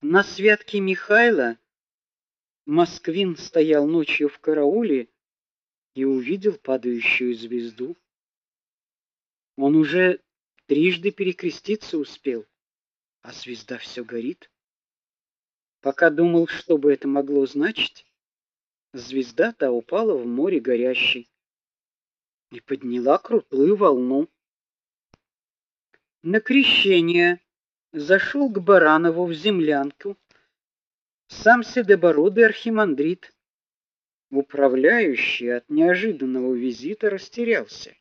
На святке Михаила Москвин стоял ночью в карауле и увидел падающую звезду. Он уже трижды перекреститься успел, а звезда все горит. Пока думал, что бы это могло значить, звезда-то упала в море горящей и подняла крутую волну. На крещение зашел к Баранову в землянку сам седобородый архимандрит. Управляющий от неожиданного визита растерялся.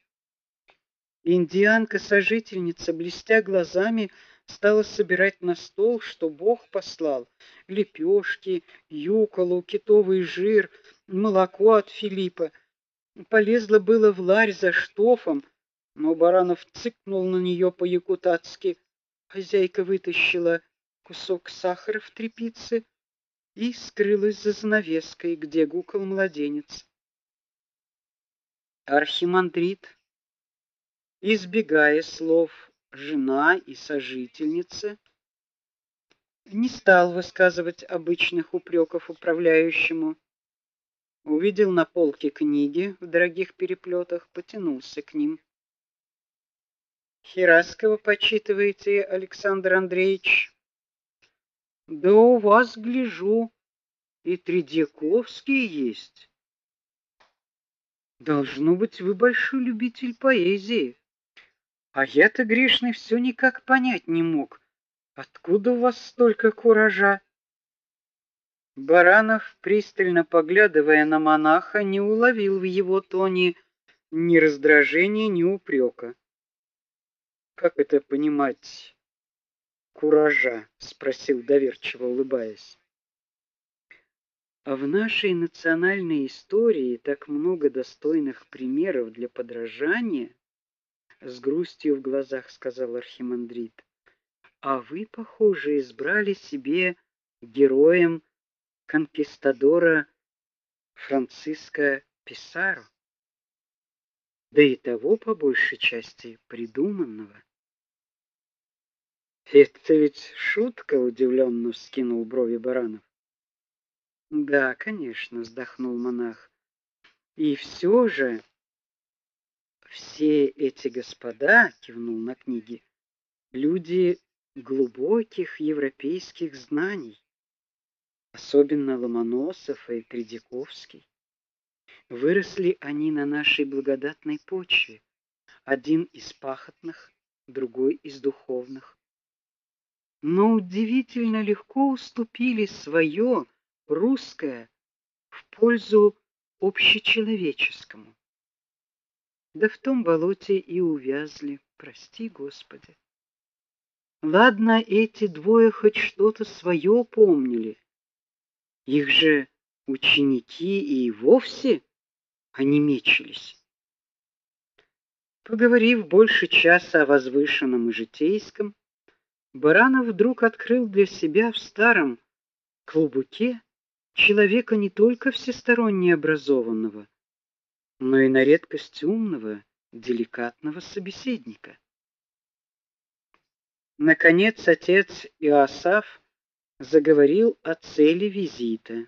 Индианка-сожительница, блестя глазами, стала собирать на стол, что Бог послал: лепешки, юколу, китовый жир, молоко от Филиппа. Полезла было в ларь за штофом, но Баранов цыкнул на нее по-якутатски. Хозяйка вытащила кусок сахара в тряпице и скрылась за занавеской, где гукал младенец. Архимандрит, избегая слов жена и сожительница, не стал высказывать обычных упреков управляющему. Увидел на полке книги в дорогих переплетах, потянулся к ним. Хираскова почитываете, Александр Андреевич? Да у вас гляжу и Тредьяковский есть. Должно быть, вы большой любитель поэзии. А я-то грешный все никак понять не мог, откуда у вас столько куража. Баранов, пристально поглядывая на монаха, не уловил в его тоне ни раздражения, ни упрека. Как это понимать? Куража, спросил доверчиво улыбаясь. А в нашей национальной истории так много достойных примеров для подражания, с грустью в глазах сказал архимандрит. А вы, похоже, избрали себе героем конкистадора Франциско Писаро. Да и того по большей части придуманного. Это ведь шутка, удивленно вскинул брови Баранов. Да, конечно, вздохнул монах. И все же все эти господа, кивнул на книги, люди глубоких европейских знаний, особенно Ломоносов и Тредяковский. Выросли они на нашей благодатной почве, один из пахотных, другой из духовных но удивительно легко уступили свое русское в пользу общечеловеческому. Да в том болоте и увязли, прости, Господи. Ладно, эти двое хоть что-то свое помнили. Их же ученики и вовсе они мечились. Поговорив больше часа о возвышенном и житейском, Баранов вдруг открыл для себя в старом клубуке человека не только всесторонне образованного, но и на редкость умного, деликатного собеседника. Наконец отец Иосаф заговорил о цели визита.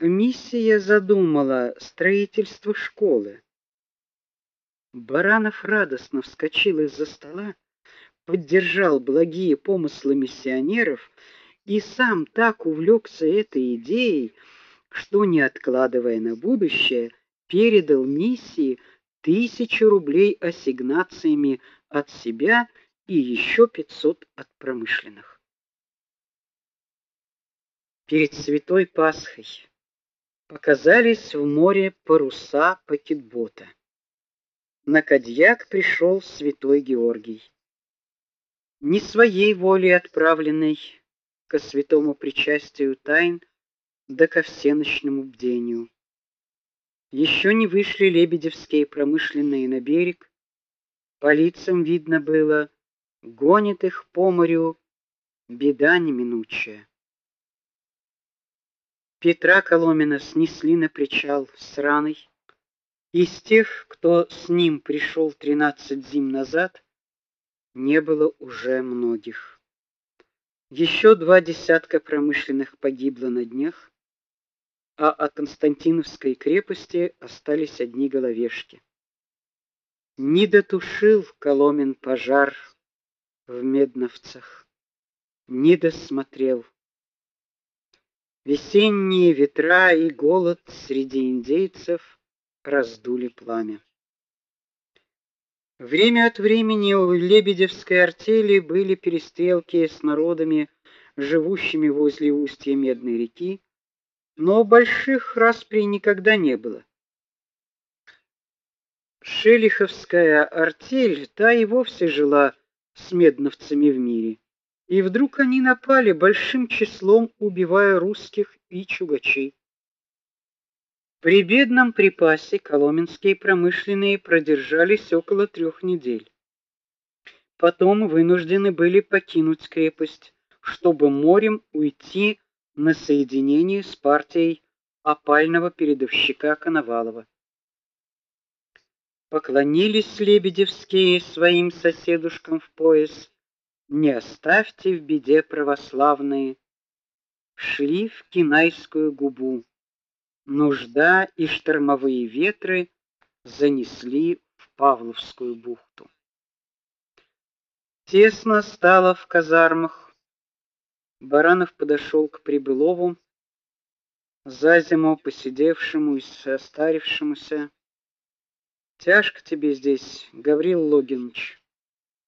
Миссия задумала строительство школы. Баранов радостно вскочил из-за стола поддержал благие помыслы миссионеров и сам так увлекся этой идеей, что не откладывая на будущее, передал миссии тысячу рублей ассигнациями от себя и еще пятьсот от промышленных. Перед Святой Пасхой показались в море паруса пакетбота. На Кадьяк пришел святой Георгий не своей волей отправленный ко святому причастию тайн да ко всеночному бдению. Еще не вышли лебедевские промышленные на берег, по лицам видно было, гонит их по морю беда неминучая. Петра Коломина снесли на причал с раной. Из тех, кто с ним пришел тринадцать зим назад, не было уже многих. Еще два десятка промышленных погибло на днях, а от Константиновской крепости остались одни головешки. Не дотушил Коломен пожар в Медновцах, не досмотрел. Весенние ветра и голод среди индейцев раздули пламя. Время от времени у Лебедевской артели были перестрелки с народами, живущими возле устья Медной реки, но больших расприй никогда не было. Шелиховская артель та и вовсе жила с медновцами в мире. И вдруг они напали большим числом, убивая русских и чугачей. При бедном припасе коломенские промышленные продержались около трех недель. Потом вынуждены были покинуть крепость, чтобы морем уйти на соединение с партией опального передовщика Коновалова. Поклонились лебедевские своим соседушкам в пояс: "Не оставьте в беде православные". Шли в Кинайскую губу нужда и штормовые ветры занесли в Павловскую бухту. Тесно стало в казармах. Баранов подошел к Прибылову, за зиму посидевшему и состарившемуся. Тяжко тебе здесь, Гаврил Логинович.